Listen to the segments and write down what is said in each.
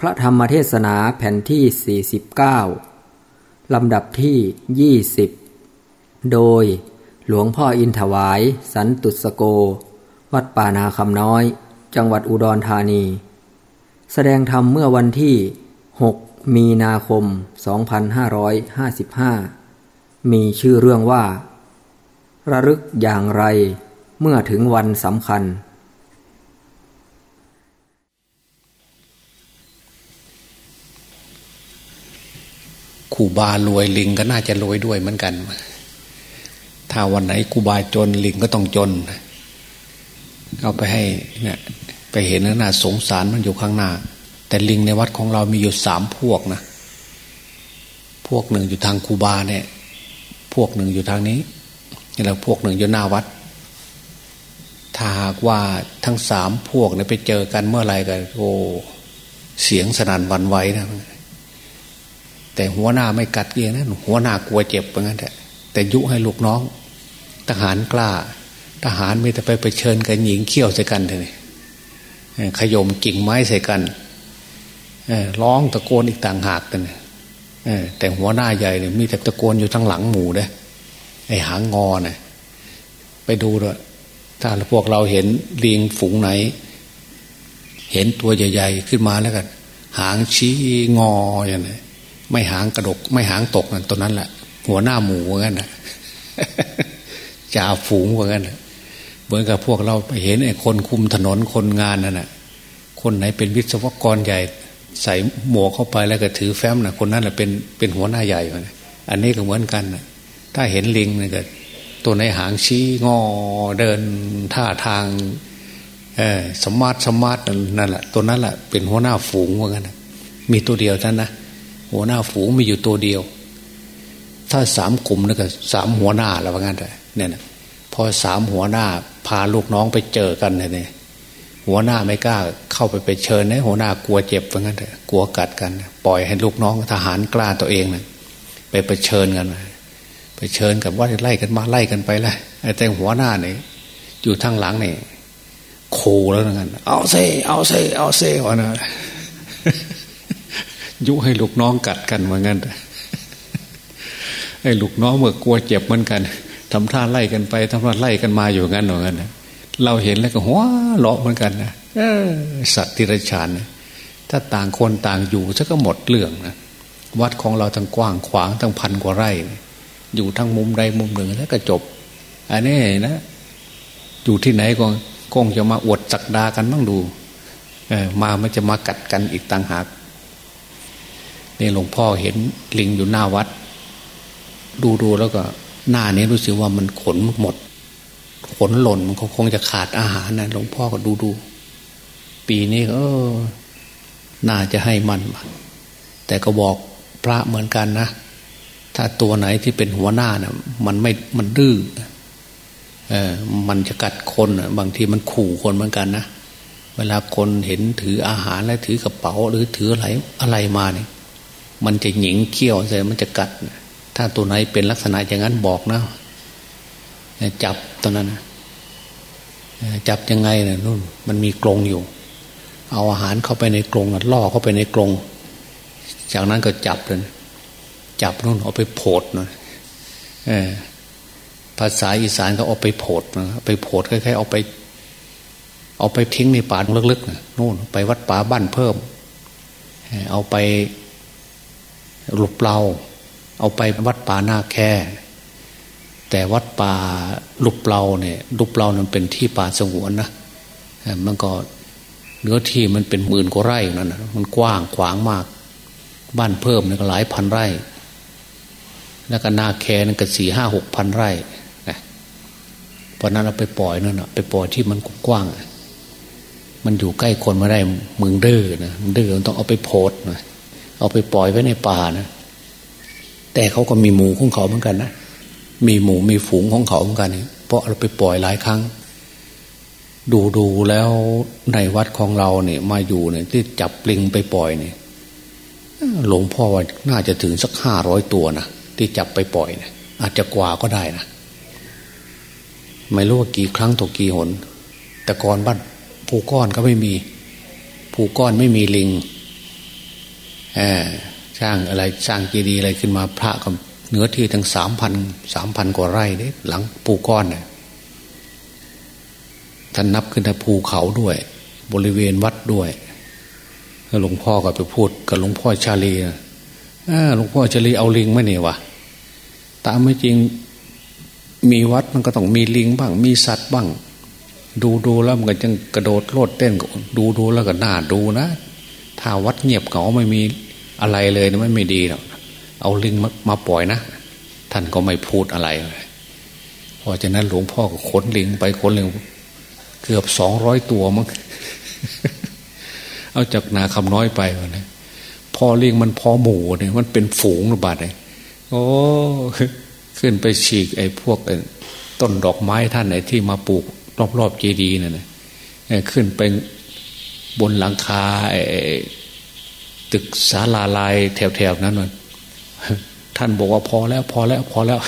พระธรรมเทศนาแผ่นที่ 49 ลำดับที่ 20 โดยหลวงพ่ออินถวาย สันตุสโก วัดป่านาคำน้อย จังหวัดอุดรธานี แสดงธรรมเมื่อวันที่ 6 มีนาคม 2555 มีชื่อเรื่องว่า ระลึกอย่างไรเมื่อถึงวันสำคัญ ครูบารวยลิงก็น่าจะรวยด้วยเหมือนกัน ถ้าวันไหนครูบาจนลิงก็ต้องจน เอาไปให้เนี่ยไปเห็นแล้วน่าสงสารมันอยู่ข้างหน้า แต่ลิงในวัดของเรามีอยู่สามพวกนะ พวกหนึ่งอยู่ทางครูบาเนี่ย พวกหนึ่งอยู่ทางนี้นี่แหละพวกหนึ่งอยู่หน้าวัด ถ้าหากว่าทั้งสามพวกเนี่ยไปเจอกันเมื่อไหร่กันโอ้เสียงสนั่นวันไหวนะ แต่หัวหน้าไม่กัดเองนะหัวหน้ากลัวเจ็บเหมือนกันแต่ยุให้ลูกน้อง ทหารกล้า ทหารไม่แต่ไปไปเชิญกันหญิงเขี้ยวใส่กันเลยขยมกิ่งไม้ใส่กันร้องตะโกนอีกต่างหากกันแต่หัวหน้าใหญ่เนี่ยมีแต่ตะโกนอยู่ทั้งหลังหมู่เด้ไอหางงอนะ่ยไปดูด้วยถ้าพวกเราเห็นลิงฝูงไหน เห็นตัวใหญ่ ๆ ขึ้นมาแล้วกัน หางชี้งออย่างนี้ ไม่หางกระดก ไม่หางตกนั่นตัวนั้นแหละหัวหน้าหมูเหมือนกันนะจ่าฝูงเหมือนกันเหมือนกับพวกเราไปเห็นไอ้คนคุมถนนคนงานนั่นแหะคนไหนเป็นวิศวกรใหญ่ ใส่หมวกเข้าไปแล้วก็ถือแฟ้มนะคนนั้นแหละเป็นเป็นหัวหน้าใหญ่อันนี้ก็เหมือนกันนะถ้าเห็นลิงนี่ก็ตัวไหนหางชี้งอเดินท่าทางเออ smart smart นั่นแหละตัวนั้นแหละเป็นหัวหน้าฝูงเหมือนกันมีตัวเดียวท่านนะ หัวหน้าฝูงมีอยู่ตัวเดียว ถ้าสามกลุ่มนั่นก็สามหัวหน้าแล้วว่างั้นเลยเนี่ยนะพอสามหัวหน้าพาลูกน้องไปเจอกันเนี่ยหัวหน้าไม่กล้าเข้าไปไปเชิญนะหัวหน้ากลัวเจ็บว่างั้นเลยกลัวกัดกัน ปล่อยให้ลูกน้องทหารกล้าตัวเองนะไปไปเชิญกันไปเชิญกับว่าไล่กันมาไล่กันไปเลยแต่หัวหน้าเนี่ยอยู่ทางหลังเนี่ยโคแล้วงั้นเอาเซเอาเซเอาเซวะนะ ยุให้ลูกน้องกัดกันเหมือนกันไอ้ลูกน้องเมื่อกลัวเจ็บเหมือนกันทำท่าไล่กันไปทำท่าไล่กันมาอยู่งั้นเหมือนกันเราเห็นแล้วก็หัวเลาะเหมือนกันนะสัตว์ที่ไรฉานถ้าต่างคนต่างอยู่ซะก็หมดเรื่องนะวัดของเราทั้งกว้างขวางทั้งพันกว่าไร่ อยู่ทั้งมุมใดมุมหนึ่งแล้วก็จบ อันนี้นะ อยู่ที่ไหนก็คงจะมาอวดจักดากันต้องดูเออมามันจะมากัดกันอีกต่างหาก นี่หลวงพ่อเห็นลิงอยู่หน้าวัด ดูดูแล้วก็หน้านี้รู้สึกว่ามันขนหมด ขนหล่นมันคงจะขาดอาหารนะหลวงพ่อก็ดูดูปีนี้เออน่าจะให้มัน แต่ก็บอกพระเหมือนกันนะ ถ้าตัวไหนที่เป็นหัวหน้านะ่ะ มันไม่มันดื้อเออมันจะกัดคนบางทีมันขู่คนเหมือนกันนะเวลาคนเห็นถืออาหารและถือกระเป๋าหรือถืออะไรอะไรมาเนี่ย มันจะหญิงเขี้ยวใส่มันจะกัด ถ้าตัวไหนเป็นลักษณะอย่างนั้นบอกนะ จับตอนนั้นจับยังไงนะนู่นมันมีกรงอยู่ เอาอาหารเข้าไปในกรงล่อเข้าไปในกรง จากนั้นก็จับเลยจับนู่นเอาไปโผดนะภาษาอีสานก็เอาไปโผดนะไปโผดคล้ายๆเอาไป เอาไปทิ้งในป่าลึกๆนะนู่น ไปวัดป่าบ้านเพิ่ม เอาไป หลุบเราเอาไปวัดป่านาแค่แต่วัดป่าลุบเราเนี่ยลุบเรานั้นเป็นที่ป่าสงวนนะมันก็เนื้อที่มันเป็นหมื่นกว่าไร่นั่นนะมันกว้างขวางมาก บ้านเพิ่มเนี่ยก็หลายพันไร่ แล้วก็นาแคนั่นก็สี่ห้าหกพันไร่นะเพราะนั้นเราไปปล่อยนั่นนะไปปล่อยที่มันกว้างมันอยู่ใกล้คนไม่ได้มึงเด้อนะมึงเด้อต้องเอาไปโพดนะ เอาไปปล่อยไว้ในป่านะแต่เขาก็มีหมูของเขาเหมือนกันนะมีหมูมีฝูงของเขาเหมือนกัน เพราะเราไปปล่อยหลายครั้ง ดูดูแล้วในวัดของเราเนี่ย มาอยู่เนี่ยที่จับปลิงไปปล่อยเนี่ยหลวงพ่อว่าน่าจะถึงสักห้าร้อยตัวนะที่จับไปปล่อยเนี่ยอาจจะกว่าก็ได้นะไม่รู้ว่ากี่ครั้งต่อกี่หน แต่ก่อนบ้านผูก้อนก็ไม่มีผูก้อนไม่มีลิง สร้างอะไรสร้างเจดีย์อะไรขึ้นมาพระกับเนื้อที่ทั้งสามพันสามพันกว่าไร่เนี่ยหลังปูก้อนเนี่ยท่านนับขึ้นในภูเขาด้วย บริเวณวัดด้วยหลวงพ่อก็ไปพูดกับหลวงพ่อชาลีหลวงพ่อชาลีเอาลิงไหมเนี่ยวะตามไม่จริงมีวัดมันก็ต้องมีลิงบ้าง มีสัตว์บ้าง ดูดูแล้วมันก็จะกระโดดโลดเต้นดูดูแล้วก็น่าดูนะ ถ้าวัดเงียบเขาไม่มี อะไรเลยนะไม่ไม่ดีหรอกเอาลิงมามาปล่อยนะ ท่านก็ไม่พูดอะไรเพราะฉะนั้นหลวงพ่อก็ขนลิงไปขนลิงเกือบสองร้อยตัวมั้งเอาจากนาคำน้อยไปวะนะพอลิงมันพอหมูเนี่ย มันเป็นฝูงระบาดเลยโอ้ขึ้นไปฉีกไอ้พวกต้นดอกไม้ท่านไหนที่มาปลูกรอบๆเจดีย์นั่นนะขึ้นไปบนหลังคาไอ ตึกศาลาลายแถวๆนั้นมันท่านบอกว่าพอแล้ว พอแล้ว พอแล้ว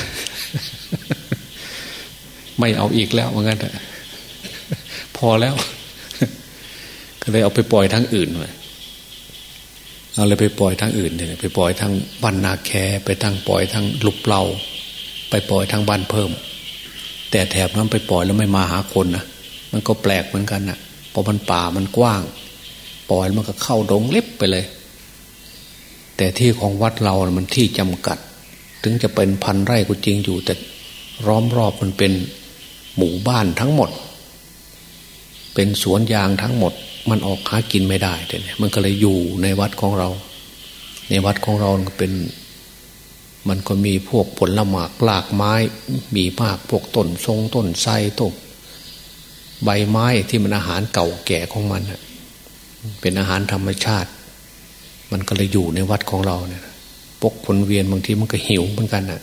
ไม่เอาอีกแล้วเหมือนกันพอแล้ว ก็เลยเอาไปปล่อยทั้งอื่นเลยเอาเลยไปปล่อยทั้งอื่นเนี่ยไปปล่อยทั้งบ้านนาแคไปทั้งปล่อยทั้งลุบเล่าไปปล่อยทั้งบ้านเพิ่ม แต่แถบนั้นไปปล่อยแล้วไม่มาหาคนนะมันก็แปลกเหมือนกันน่ะเพราะมันป่ามันกว้าง ปล่อยมันก็เข้าดงเล็บไปเลย แต่ที่ของวัดเรามันที่จำกัด ถึงจะเป็นพันไร่ก็จริงอยู่ แต่ร้อมรอบมันเป็นหมู่บ้านทั้งหมด เป็นสวนยางทั้งหมด มันออกหากินไม่ได้เนี่ยมันก็เลยอยู่ในวัดของเรา ในวัดของเราเป็น มันก็มีพวกผลละหมากลากไม้ มีมากพวกต้นทรงต้นไทรต้นใบไม้ที่มันอาหารเก่าแก่ของมันเป็นอาหารธรรมชาติ มันก็เลยอยู่ในวัดของเราเนี่ยปกผลเวียนบางทีมันก็หิวเหมือนกันน่ะ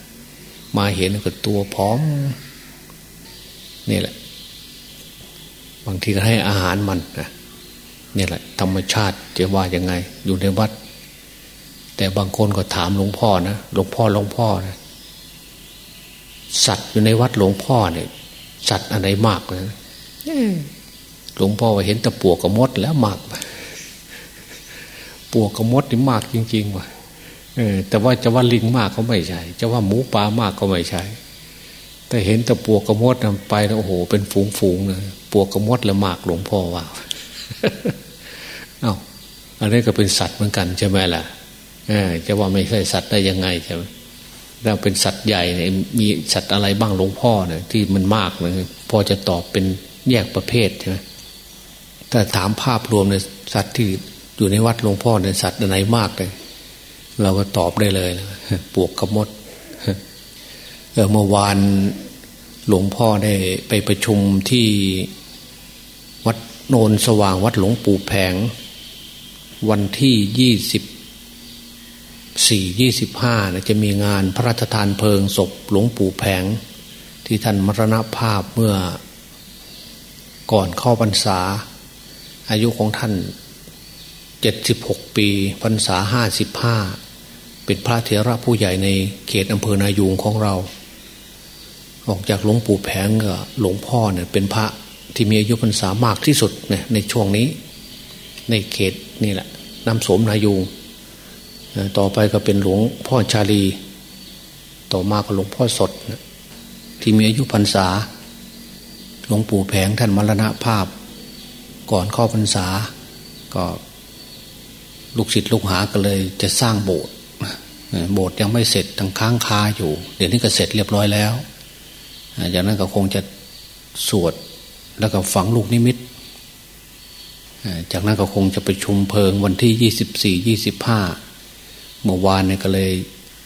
มาเห็นก็ตัวพร้อมนี่แหละ บางทีก็ให้อาหารมันนะนี่แหละ ธรรมชาติจะว่ายังไง อยู่ในวัด แต่บางคนก็ถามหลวงพ่อนะหลวงพ่อหลวงพ่อนะสัตว์อยู่ในวัดหลวงพ่อเนี่ยสัตว์อะไรมากเลยหลวงพ่อว่าเห็นต่ปวกกับมดแล้วมาก ปวกกับมดนี่มากจริงๆว่ะเออ แต่ว่าจะว่าลิงมากก็ไม่ใช่จะว่าหมูปลามากก็ไม่ใช่แต่เห็นแต่ปวกกับมดไปแล้วโอ้โห เป็นฝูงๆเลยปวกกับมดแล้วมากหลวงพ่อว่าเอา้าอันนี้ก็เป็นสัตว์เหมือนกันใช่ไหมล่ะจะว่าไม่ใช่สัตว์ได้ยังไงใช่ไหมเราเป็นสัตว์ใหญ่เนี่ยมีสัตว์อะไรบ้างหลวงพ่อเนี่ยที่มันมากเลยพอจะตอบเป็นแยกประเภทใช่ไหมแต่ถามภาพรวมในสัตว์ที่ อยู่ในวัดหลวงพ่อเนี่ยสัตว์ไหนมากเลยเราก็ตอบได้เลยปวกกระมดเเมื่อวานหลวงพ่อได้ไปประชุมที่วัดโนนสว่างวัดหลวงปู่แผง วันที่ยี่สิบสี่ยี่สิบห้าจะมีงานพระราชทานเพลิงศพหลวงปู่แผง ที่ท่านมรณภาพเมื่อก่อนเข้าพรรษา อายุของท่าน เจ็ดสิบหกปีพรรษาห้าสิบห้าเป็นพระเถระผู้ใหญ่ในเขตอำเภอนายูงของเรา ออกจากหลวงปู่แผงกับหลวงพ่อเนี่ยเป็นพระที่มีอายุพรรษามากที่สุดเนี่ยในช่วงนี้ ในเขตนี่แหละน้ำสมนายูงต่อไปก็เป็นหลวงพ่อชาลี ต่อมาก็หลวงพ่อสดที่มีอายุพรรษา หลวงปู่แผงท่านมรณภาพ ก่อนเข้าพรรษา ก็ ลูกศิษย์ลูกหาก็เลย จะสร้างโบสถ์โบสถ์ยังไม่เสร็จทั้งค้างคาอยู่ เดี๋ยวนี้ก็เสร็จเรียบร้อยแล้วจากนั้นก็คงจะสวดแล้วก็ฝังลูกนิมิต จากนั้นก็คงจะไปชุมเพลิงวันที่ยี่สิบสี่ยี่สิบห้าเมื่อวานเนี่ยก็เลย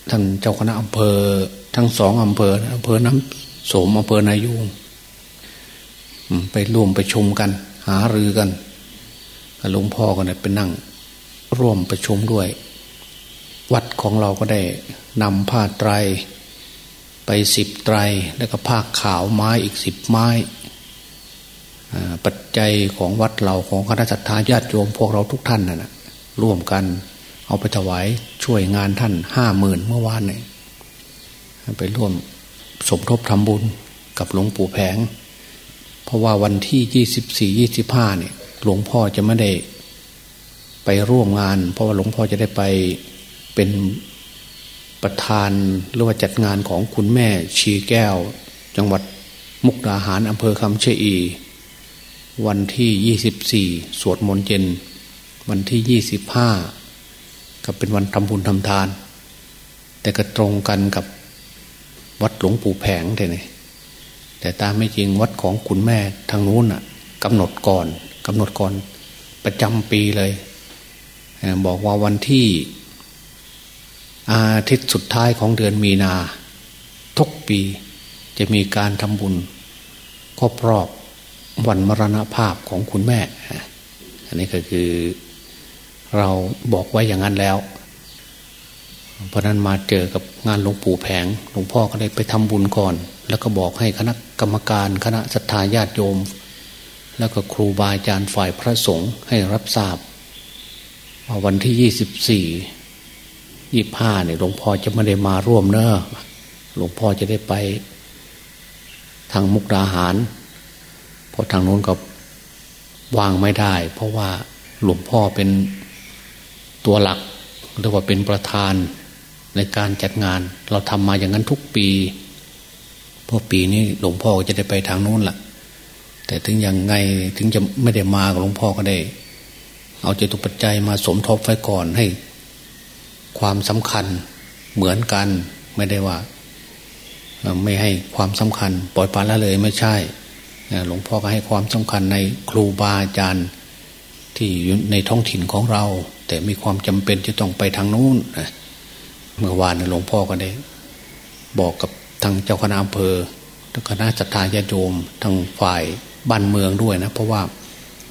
ท่านเจ้าคณะอำเภอ ทั้งสองอำเภออำเภอน้ำโสมอำเภอนายุงไปร่วมไปชมกัน หารือกันหลวงพ่อก็เนี่ยไปนั่ง ร่วมประชุมด้วย วัดของเราก็ได้นำผ้าไตร ไปสิบไตร แล้วก็ผ้าขาวไม้อีกสิบไม้ปัจจัยของวัดเราของคณะสัตยาญาติโยมพวกเราทุกท่านนะ่ะร่วมกันเอาไปถวายช่วยงานท่านห้าหมื่นเมื่อวานเนี่ยไปร่วมสมทบทำบุญกับหลวงปู่แผง เพราะว่าวันที่ยี่สิบสี่ยี่สิบห้าเนี่ย หลวงพ่อจะไม่ได้ ไปร่วมงาน เพราะว่าหลวงพ่อจะได้ไปเป็นประธานหรือว่าจัดงานของคุณแม่ชีแก้ว จังหวัดมุกดาหารอำเภอคำเชอี วันที่ยี่สิบสี่สวดมนต์เย็น วันที่ยี่สิบห้าก็เป็นวันทำบุญทำทาน แต่ก็ตรงกันกับวัดหลวงปู่แผงเท่นี่แต่ตามไม่จริงวัดของคุณแม่ทางนู้นอะกำหนดก่อนกำหนดก่อนประจำปีเลย บอกว่าวันที่ อาทิตย์สุดท้ายของเดือนมีนา ทุกปีจะมีการทำบุญครบรอบวันมรณภาพของคุณแม่ อันนี้ก็คือเราบอกไว้อย่างนั้นแล้ว เพราะนั้นมาเจอกับงานหลวงปู่แผงหลวงพ่อก็เลยไปทำบุญก่อน แล้วก็บอกให้คณะกรรมการคณะศรัทธาญาติโยม แล้วก็ครูบาอาจารย์ฝ่ายพระสงฆ์ให้รับทราบ วันที่ยี่สิบสี่ยี่ห้าเนี่ยหลวงพ่อจะไม่ได้มาร่วมเนอะหลวงพ่อจะได้ไป ทางมุกดาหาร เพราะทางโน้นก็วางไม่ได้ เพราะว่าหลวงพ่อเป็นตัวหลักหรือว่าเป็นประธานในการจัดงาน เราทำมาอย่างนั้นทุกปีเพราะปีนี้หลวงพ่อจะได้ไปทางโน้นละ่ะ แต่ถึงยังไงถึงจะไม่ได้มาหลวงพ่อก็ได้ เอาเจตุปัจจัยมาสมทบไว้ก่อนให้ ความสำคัญเหมือนกันไม่ได้ว่า ไม่ให้ความสำคัญ ปล่อยปละละเลยไม่ใช่หลวงพ่อก็ให้ความสำคัญในครูบาอาจารย์ที่อยู่ในท้องถิ่นของเรา แต่มีความจำเป็นจะต้องไปทางนู้นเมื่อวานหลวงพ่อก็ได้ บอกกับทางเจ้าคณะอำเภอคณะจัตตายาโยมทางฝ่ายบ้านเมืองด้วยนะ เพราะว่า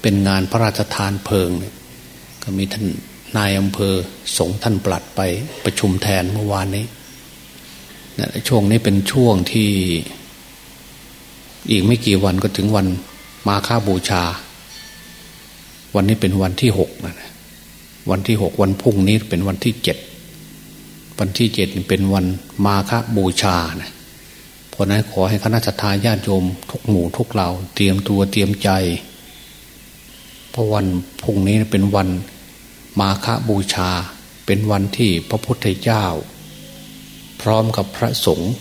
เป็นงานพระราชทานเพลิง ก็มีท่านนายอำเภอสงท่านปลัดไปประชุมแทนเมื่อวานนี้นะช่วงนี้เป็นช่วงที่อีกไม่กี่วันก็ถึงวันมาฆาบูชา วันนี้เป็นวันที่หกนะวันที่หกวันพุ่งนี้เป็นวันที่เจ็ดวันที่เจ็ดเป็นวันมาฆบูชานะเพราะนั้นขอให้คณะทาญาติโยมทุกหมู่ทุกเหล่าเตรียมตัวเตรียมใจ เพราะวันพุ่งนี้เป็นวัน มาฆบูชาเป็นวันที่พระพุทธเจ้า พร้อมกับพระสงฆ์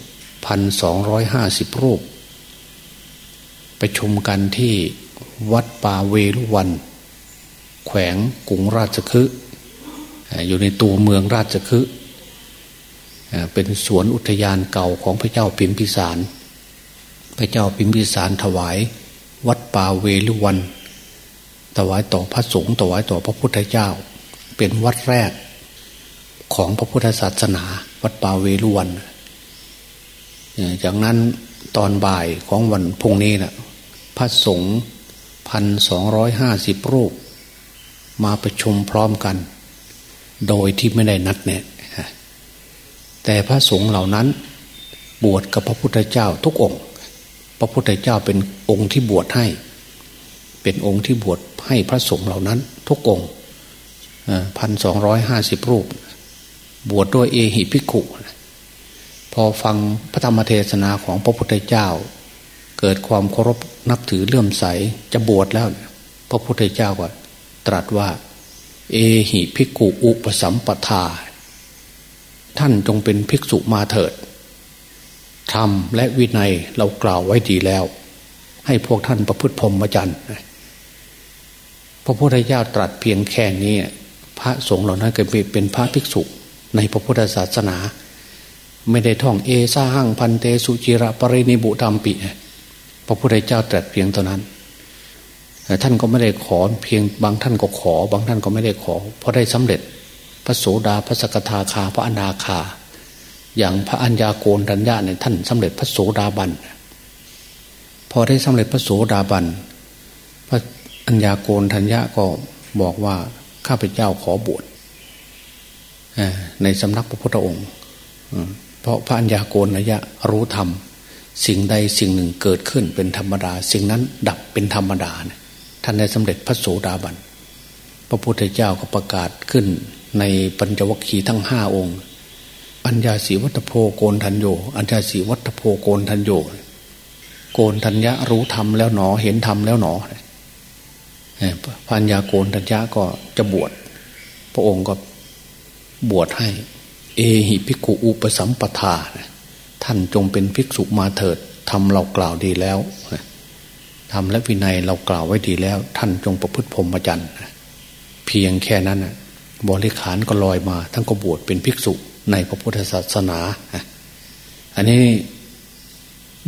พันสองร้อยห้าสิบรูป ไปชมกันที่วัดป่าเวลุวัน แขวงกรุงราชคฤห์อยู่ในตัวเมืองราชคฤห์เป็นสวนอุทยานเก่าของพระเจ้าพิมพิสาร พระเจ้าพิมพิสารถวาย วัดป่าเวลุวันถวายต่อพระสงฆ์ถวายต่อพระพุทธเจ้า เป็นวัดแรกของพระพุทธศาสนา วัดป่าเวรุวัน จากนั้นตอนบ่ายของวันพุ่งนี้นะพระสงฆ์พันสองร้อยห้าสิบรูป มาประชุมพร้อมกัน โดยที่ไม่ได้นัดเนี่ยแต่พระสงฆ์เหล่านั้นบวชกับพระพุทธเจ้าทุกองค์ พระพุทธเจ้าเป็นองค์ที่บวชให้ เป็นองค์ที่บวชให้พระสงฆ์เหล่านั้น ทุกองค์ พันสองร้อยห้าสิบรูป บวชดด้วยเอหิภิกขุพอฟังพระธรรมเทศนาของพระพุทธเจ้า เกิดความเคารพนับถือเลื่อมใสจะบวชแล้ว พระพุทธเจ้าก็ตรัสว่า เอหิภิกขุอุปสัมปทา ท่านจงเป็นภิกษุมาเถิดธรรมและวินัยเรากล่าวไว้ดีแล้ว ให้พวกท่านประพฤติพรหมจรรย์พระพุทธเจ้าตรัสเพียงแค่นี้ พระสงฆ์เหล่านั้นก็เป็นพระภิกษุในพระพุทธศาสนา ไม่ได้ท่องเอซาหังพันเตสุจิระปรินิบุธรรมปิ พระพุทธเจ้าตรัสเพียงเท่านั้นแต่ท่านก็ไม่ได้ขอเพียงบางท่านก็ขอ บางท่านก็ไม่ได้ขอเพราะได้สำเร็จพระโสดาพระสกทาคาพระอนาคา อย่างพระอัญญาโกณทัญญาเนี่ยท่านสำเร็จพระโสดาบันพอได้สำเร็จพระโสดาบันพระอัญญาโกณทัญญาก็บอกว่า ข้าพเจ้าขอบวชในสำนักพระพุทธองค์เพราะพระัญญาโกณนยะรู้ธรรม สิ่งใดสิ่งหนึ่งเกิดขึ้นเป็นธรรมดา สิ่งนั้นดับเป็นธรรมดาท่านได้สำเร็จพระโสดาบัน พระพุทธเจ้าก็ประกาศขึ้นในปัญจวัคคีย์ทั้งห้าองค์อัญญาสีวัตโพโกนทันโย อัญญาสีวัตโพโกนทันโย โกนทัญญะรู้ธรรมแล้วหนอเห็นธรรมแล้วหนอ พัญญาโกนทัญญาก็จะบวช พระองค์ก็บวชให้ เอหิภิกขุอุปสัมปทา ท่านจงเป็นภิกษุมาเถิดทำเรากล่าวดีแล้วทำและวินัยเรากล่าวไว้ดีแล้ว ท่านจงประพฤติพรหมจรรย์เพียงแค่นั้นบริขารก็ลอยมาท่านก็บวชเป็นภิกษุในพระพุทธศาสนาอันนี้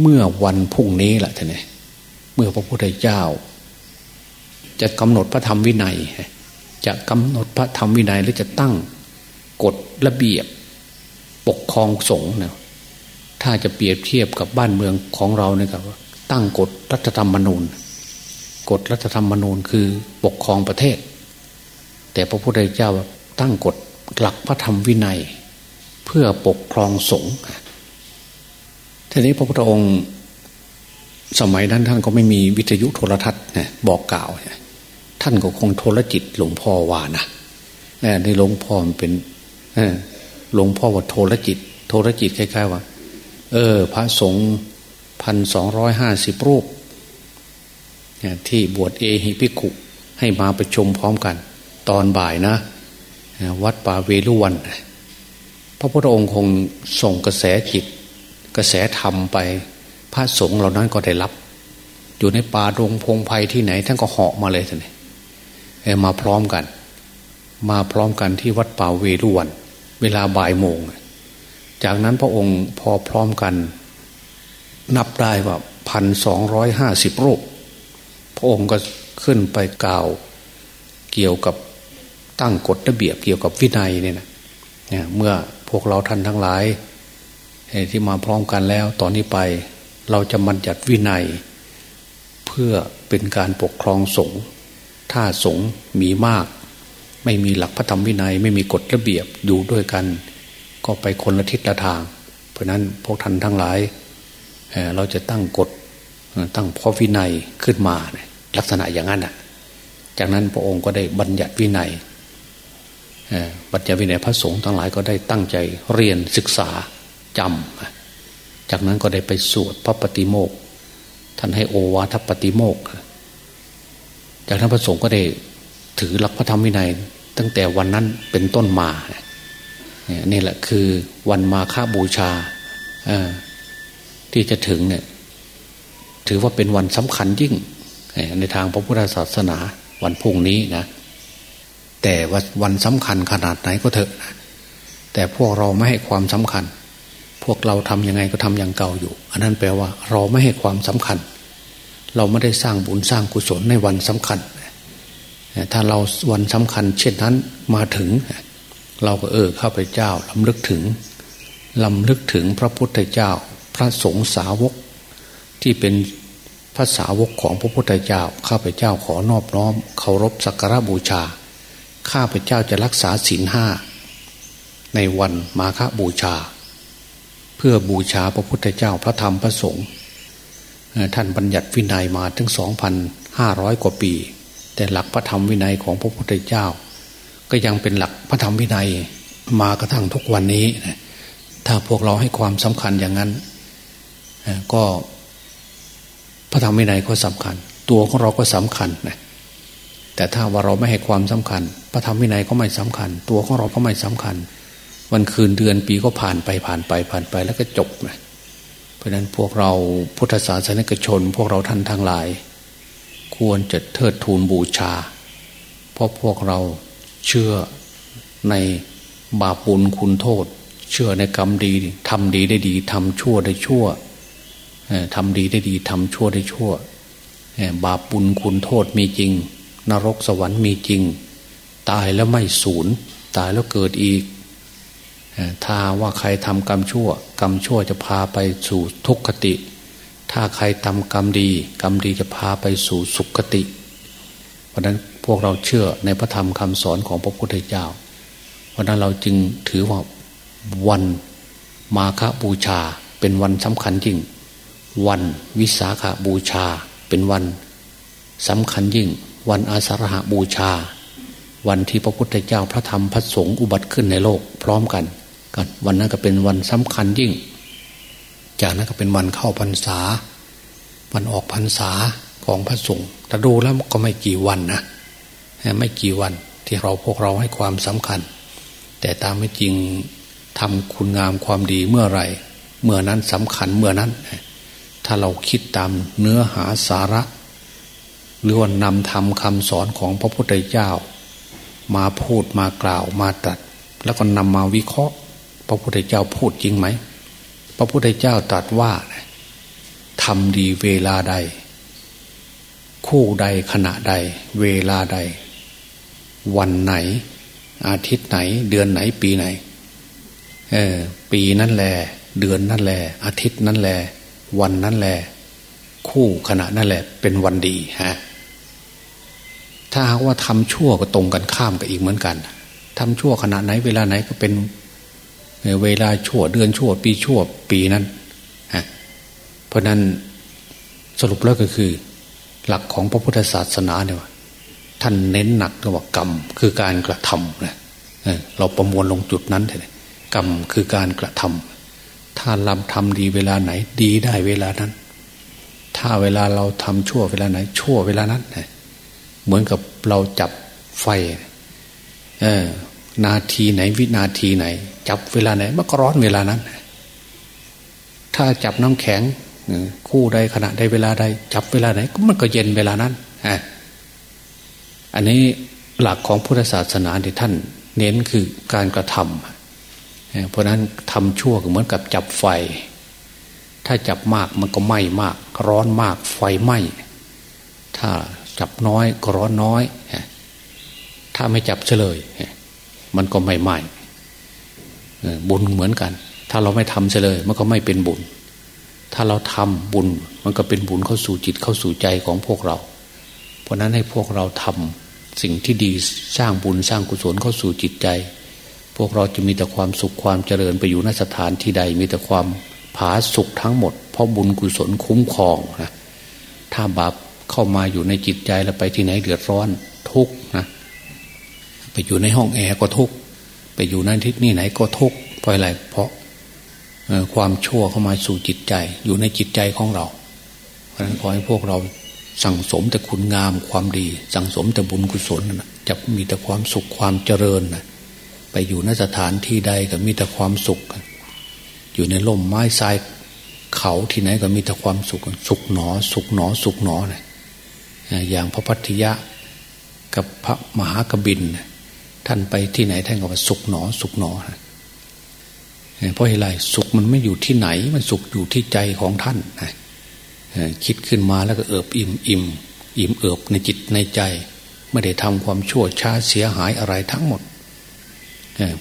เมื่อวันพุ่งนี้แหละท่านเนี่ยเมื่อพระพุทธเจ้า จะกำหนดพระธรรมวินัย จะกำหนดพระธรรมวินัยหรือจะตั้งกฎระเบียบปกครองสงฆ์นะถ้าจะเปรียบเทียบกับบ้านเมืองของเราเนี่ยครับตั้งกฎรัฐธรรมนูญกฎรัฐธรรมนูญคือปกครองประเทศ แต่พระพุทธเจ้าตั้งกฎหลักพระธรรมวินัย เพื่อปกครองสงฆ์ทีนี้พระพุทธองค์สมัยนั้นท่านก็ไม่มีวิทยุโทรทัศน์บอกกล่าว ท่านก็คงโทรจิตหลวงพ่อว่านะในหลวงพ่อมันเป็นหลวงพ่อว่าโทรจิต โทรจิตคล้ายๆว่า เออ พระสงฆ์พันสองร้อยห้าสิบรูปที่บวชเอหิพิกุให้มาประชุมพร้อมกัน ตอนบ่ายนะ วัดป่าเวลุวัน พระพุทธองค์คงส่งกระแสจิต กระแสธรรมไป พระสงฆ์เหล่านั้นก็ได้รับ อยู่ในป่าดงพงไพ่ที่ไหนท่านก็เหาะมาเลยท่าน มาพร้อมกัน มาพร้อมกันที่วัดป่าเวลุวัน เวลาบ่ายโมง จากนั้นพระองค์พอพร้อมกัน นับได้ว่าพันสองร้อยห้าสิบรูป พระองค์ก็ขึ้นไปกล่าวเกี่ยวกับตั้งกฎระเบียบเกี่ยวกับวินัยเนี่ยนะเนี่ยเมื่อพวกเราท่านทั้งหลายที่มาพร้อมกันแล้วตอนนี้ไปเราจะมันจัดวินัย เพื่อเป็นการปกครองสงฆ์ ถ้าสงมีมาก ไม่มีหลักพระธรรมวินัย ไม่มีกฎระเบียบอยู่ด้วยกัน ก็ไปคนละทิศละทาง เพราะนั้นพวกท่านทั้งหลายเราจะตั้งกฎตั้งพ่อวินัยขึ้นมา ลักษณะอย่างนั้นอะ จากนั้นพระองค์ก็ได้บัญญัติวินัยบัญญัติวินัยพระสงฆ์ทั้งหลายก็ได้ตั้งใจเรียนศึกษาจำจากนั้นก็ได้ไปสวดพระปฏิโมกท่านให้โอวาทปฏิโมกข์ จากนั้นพระสงฆ์ก็ได้ถือหลักพระธรรมวินัย ตั้งแต่วันนั้นเป็นต้นมานี่แหละคือวันมาฆบูชาที่จะถึงเนี่ย ถือว่าเป็นวันสำคัญยิ่ง ในทางพระพุทธศาสนาวันพุ่งนี้นะ แต่ว่าวันสำคัญขนาดไหนก็เถอะนะแต่พวกเราไม่ให้ความสำคัญ พวกเราทำยังไงก็ทำอย่างเก่าอยู่ อันนั้นแปลว่า เราไม่ให้ความสำคัญ เราไม่ได้สร้างบุญสร้างกุศลในวันสำคัญ ถ้าเราวันสำคัญ เช่นนั้นมาถึง เราก็เออข้าไปเจ้าลำลึกถึงลำลึกถึงพระพุทธเจ้า พระสงฆ์สาวก ที่เป็นพระสาวกของพระพุทธเจ้า ข้าพเจ้าขอนอบน้อมเคารพสักการบูชา ข้าพเจ้าจะรักษาศีลห้าในวันมาฆบูชา เพื่อบูชาพระพุทธเจ้าพระธรรมพระสงฆ์ ท่านบัญญัติวินัยมาถึงสองพันห้าร้อยกว่าปี แต่หลักพระธรรมวินัยของพระพุทธเจ้า ก็ยังเป็นหลักพระธรรมวินัยมากระทั่งทุกวันนี้ ถ้าพวกเราให้ความสำคัญอย่างนั้น ก็พระธรรมวินัยก็สำคัญ ตัวของเราก็สำคัญนะแต่ถ้าว่าเราไม่ให้ความสำคัญ พระธรรมวินัยก็ไม่สำคัญ ตัวของเราก็ไม่สำคัญ วันคืนเดือนปีก็ผ่านไปผ่านไปผ่านไปแล้วก็จบนะ เพราะนั้นพวกเราพุทธศาสนิกชน พวกเราท่านทั้งหลาย ควรจะเทิดทูนบูชา เพราะพวกเราเชื่อในบาปุลคุณโทษ เชื่อในกรรมดีทำดีได้ดีทำชั่วได้ชั่วทำดีได้ดีทำชั่วได้ชั่ว บาปบุญคุณโทษมีจริง นรกสวรรค์มีจริง ตายแล้วไม่สูญตายแล้วเกิดอีก ถ้าว่าใครทำกรรมชั่ว กรรมชั่วจะพาไปสู่ทุกขติ ถ้าใครทำกรรมดี กรรมดีจะพาไปสู่สุขติ เพราะนั้นพวกเราเชื่อในพระธรรมคำสอนของพระพุทธเจ้า เพราะนั้นเราจึงถือว่าวันมาฆบูชาเป็นวันสำคัญจริงวันวิสาขาบูชาเป็นวันสำคัญยิ่ง วันอาสาฬหาบูชา วันที่พระพุทธเจ้าพระธรรมพระสงฆ์อุบัติขึ้นในโลกพร้อมกัน กันวันนั้นก็เป็นวันสำคัญยิ่ง จากนั้นก็เป็นวันเข้าพรรษา วันออกพรรษาของพระสงฆ์แต่ดูแล้วก็ไม่กี่วันนะไม่กี่วันที่เราพวกเราให้ความสำคัญ แต่ตามไม่จริงทำคุณงามความดีเมื่อไรเมื่อนั้นสำคัญเมื่อนั้น ถ้าเราคิดตามเนื้อหาสาระ หรือว่านำทำคำสอนของพระพุทธเจ้า มาพูดมากล่าวมาตรัส แล้วก็นำมาวิเคราะห์ พระพุทธเจ้าพูดจริงไหม พระพุทธเจ้าตรัสว่าทำดีเวลาใด คู่ใดขณะใด เวลาใด วันไหน อาทิตย์ไหน เดือนไหนปีไหน เออ ปีนั้นแหละเดือนนั่นแหละอาทิตย์นั่นแหละวันนั่นแหละคู่ขณะนั่นแหละ เป็นวันดีฮะถ้าหากว่าทำชั่วก็ตรงกันข้ามกันอีกเหมือนกันทำชั่วขณะไหนเวลาไหนก็เป็น เวลาชั่วเดือนชั่ว ปีชั่วปีนั้นเพราะนั้นสรุปแล้วก็คือ หลักของพระพุทธศาสนาเนี่ยท่านเน้นหนักว่ากรรมคือการกระทำนะเราประมวลลงจุดนั้นเลยกรรมคือการกระทำถ้าลำทำดีเวลาไหน ดีได้เวลานั้น ถ้าเวลาเราทำชั่วเวลาไหน ชั่วเวลานั้นเหมือนกับเราจับไฟเออ นาทีไหน วินาทีไหน จับเวลาไหนมันก็ร้อนเวลานั้น ถ้าจับน้ำแข็งคู่ใดขณะใดเวลาใดจับเวลาไหนก็มันก็เย็นเวลานั้นอันนี้หลักของพุทธศาสนาที่ท่าน เน้นคือการกระทำเพราะนั้นทำชั่วเหมือนกับจับไฟ ถ้าจับมากมันก็ไหม้มาก ร้อนมากไฟไหม้ ถ้าจับน้อยก็ร้อนน้อย ถ้าไม่จับเฉลย มันก็ไม่ไหม้บุญเหมือนกัน ถ้าเราไม่ทำเฉลย มันก็ไม่เป็นบุญ ถ้าเราทำบุญ มันก็เป็นบุญเข้าสู่จิตเข้าสู่ใจของพวกเรา เพราะนั้นให้พวกเราทำสิ่งที่ดีสร้างบุญสร้างกุศลเข้าสู่จิตใจ พวกเราจะมีแต่ความสุขความเจริญไปอยู่นสถานที่ใด มีแต่ความผาสุขทั้งหมด เพราะบุญกุศลคุ้มครองนะถ้าบาปเข้ามาอยู่ในจิตใจแล้วไปที่ไหนเดือดร้อนทุกนะ ไปอยู่ในห้องแอร์ก็ทุกไปอยู่ในที่นี่ไหนก็ทุกเพราะอะไรเพราะความชั่วเข้ามาสู่จิตใจ อยู่ในจิตใจของเรา เพราะฉะนั้นขอให้พวกเราสั่งสมแต่คุณงามความดี สั่งสมแต่บุญกุศลนะจะมีแต่ความสุขความเจริญนะไปอยู่นสถานที่ใดก็มีแต่ความสุข อยู่ในร่มไม้ทรายเขาที่ไหนก็มีแต่ความสุขสุขหนอ สุขหนอ สุขหนอนะอย่างพระพัทยะกับพระมหากบิน ท่านไปที่ไหนท่านก็ว่าสุขหนอ สุขหนอเพราะอะไรสุขมันไม่อยู่ที่ไหน มันสุขอยู่ที่ใจของท่านคิดขึ้นมาแล้วก็เอิบอิ่มอิ่มอิ่มเอิบในจิตในใจไม่ได้ทำความชั่วช้าเสียหายอะไรทั้งหมด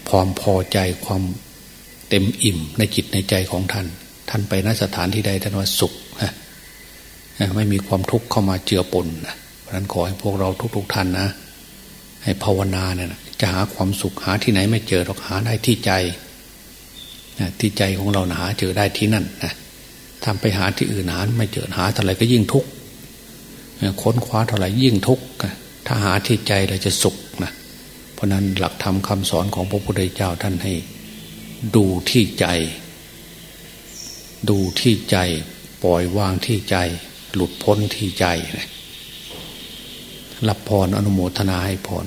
พร้อมพอใจความเต็มอิ่มในจิตในใจของท่าน ท่านไปนสถานที่ใดท่านว่าสุขไม่มีความทุกข์เข้ามาเจือปนนะเพราะนั้นขอให้พวกเราทุกๆทท่านนะ ให้ภาวนาเนี่ย จะหาความสุขหาที่ไหนไม่เจอหรอกหาได้ที่ใจที่ใจของเราหาเจอได้ที่นั่นนะทำไปหาที่อื่นหาไม่เจอหาเท่าไรก็ยิ่งทุกข์ค้นคว้าเท่าไรยิ่งทุกข์ถ้าหาที่ใจเราจะสุขนะเพราะนั้นหลักธรรมคาสอนของพระพุทธเจ้าท่านให้ดูที่ใจ ดูที่ใจ ปล่อยวางที่ใจ หลุดพ้นที่ใจรับพรอนุโมทนาให้พร